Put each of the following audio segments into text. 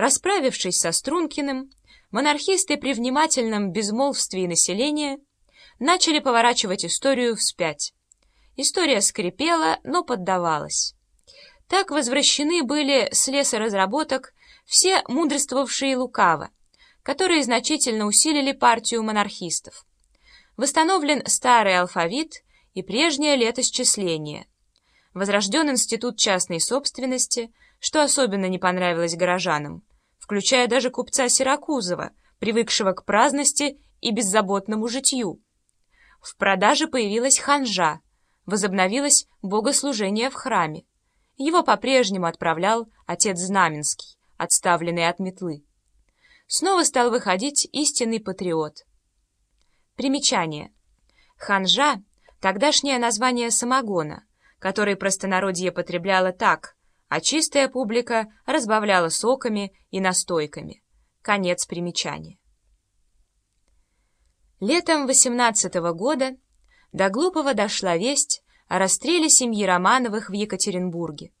Расправившись со Стрункиным, монархисты при внимательном безмолвстве населения начали поворачивать историю вспять. История скрипела, но поддавалась. Так возвращены были с лесоразработок все мудрствовавшие лукаво, которые значительно усилили партию монархистов. Восстановлен старый алфавит и прежнее летосчисление. Возрожден институт частной собственности, что особенно не понравилось горожанам, включая даже купца Сиракузова, привыкшего к праздности и беззаботному житью. В продаже появилась ханжа, возобновилось богослужение в храме. Его по-прежнему отправлял отец Знаменский, отставленный от метлы. Снова стал выходить истинный патриот. Примечание. Ханжа — тогдашнее название самогона, который простонародье потребляло так, а чистая публика разбавляла соками и настойками. Конец примечания. Летом 18 -го года до Глупого дошла весть о расстреле семьи Романовых в Екатеринбурге.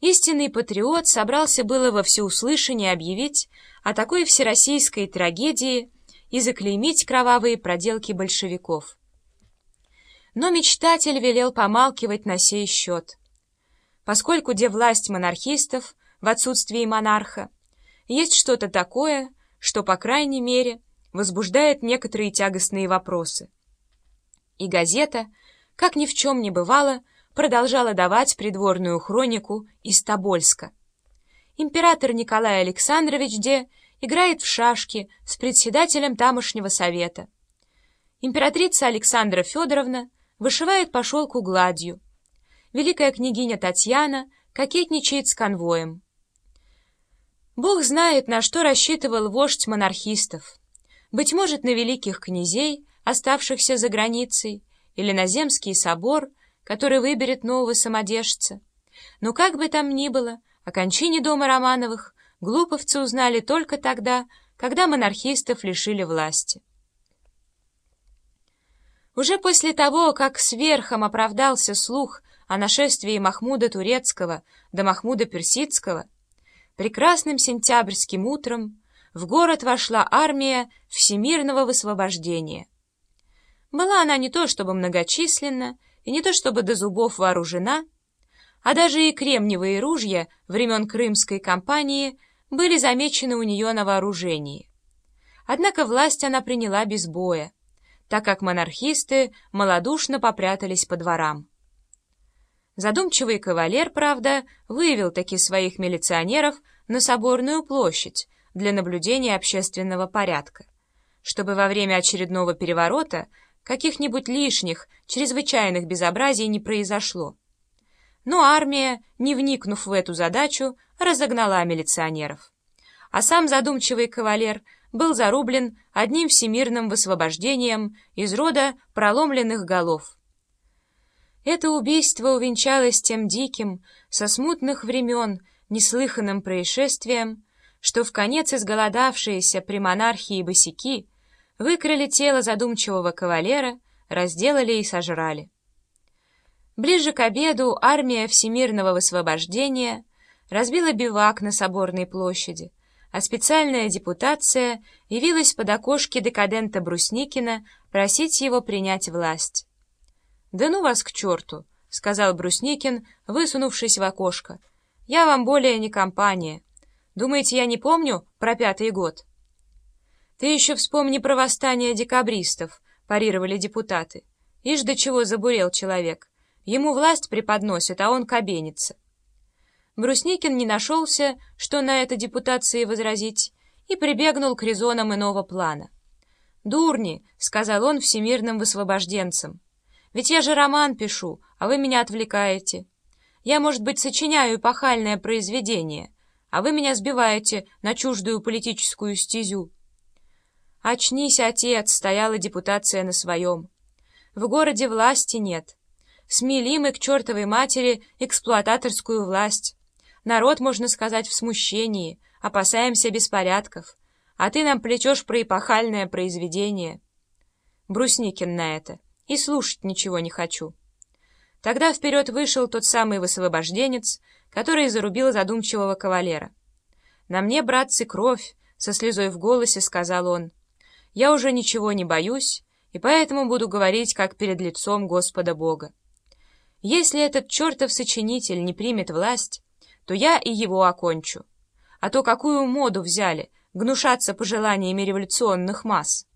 Истинный патриот собрался было во всеуслышание объявить о такой всероссийской трагедии и заклеймить кровавые проделки большевиков. Но мечтатель велел помалкивать на сей счет. Поскольку где власть монархистов в отсутствии монарха, есть что-то такое, что, по крайней мере, возбуждает некоторые тягостные вопросы. И газета — как ни в чем не бывало, продолжала давать придворную хронику из Тобольска. Император Николай Александрович Де играет в шашки с председателем тамошнего совета. Императрица Александра Федоровна вышивает по шелку гладью. Великая княгиня Татьяна кокетничает с конвоем. Бог знает, на что рассчитывал вождь монархистов. Быть может, на великих князей, оставшихся за границей, или на Земский собор, который выберет нового самодержца. Но как бы там ни было, о кончине дома Романовых глуповцы узнали только тогда, когда монархистов лишили власти. Уже после того, как сверхом оправдался слух о нашествии Махмуда Турецкого до Махмуда Персидского, прекрасным сентябрьским утром в город вошла армия всемирного высвобождения — была она не то чтобы многочисленна и не то чтобы до зубов вооружена, а даже и кремниевые ружья времен Крымской кампании были замечены у нее на вооружении. Однако власть она приняла без боя, так как монархисты малодушно попрятались по дворам. Задумчивый кавалер, правда, вывел таки своих милиционеров на Соборную площадь для наблюдения общественного порядка, чтобы во время очередного переворота каких-нибудь лишних, чрезвычайных безобразий не произошло. Но армия, не вникнув в эту задачу, разогнала милиционеров. А сам задумчивый кавалер был зарублен одним всемирным высвобождением из рода проломленных голов. Это убийство увенчалось тем диким, со смутных времен, неслыханным происшествием, что в конец изголодавшиеся при монархии босяки выкрали тело задумчивого кавалера, разделали и сожрали. Ближе к обеду армия всемирного высвобождения разбила бивак на Соборной площади, а специальная депутация явилась под окошки декадента Брусникина просить его принять власть. «Да ну вас к черту!» — сказал Брусникин, высунувшись в окошко. «Я вам более не компания. Думаете, я не помню про пятый год?» «Ты еще вспомни про восстание декабристов», — парировали депутаты. «Ишь до чего забурел человек. Ему власть преподносят, а он кабенится». Брусникин не нашелся, что на это депутации возразить, и прибегнул к резонам иного плана. «Дурни», — сказал он всемирным высвобожденцам, — «ведь я же роман пишу, а вы меня отвлекаете. Я, может быть, сочиняю эпохальное произведение, а вы меня сбиваете на чуждую политическую стезю». «Очнись, отец!» — стояла депутация на своем. «В городе власти нет. Смели мы к чертовой матери эксплуататорскую власть. Народ, можно сказать, в смущении, опасаемся беспорядков. А ты нам плетешь про эпохальное произведение». Брусникин на это. И слушать ничего не хочу. Тогда вперед вышел тот самый высвобожденец, который зарубил задумчивого кавалера. «На мне, братцы, кровь!» — со слезой в голосе сказал он. «Я уже ничего не боюсь, и поэтому буду говорить, как перед лицом Господа Бога. Если этот чертов сочинитель не примет власть, то я и его окончу. А то какую моду взяли гнушаться пожеланиями революционных масс?»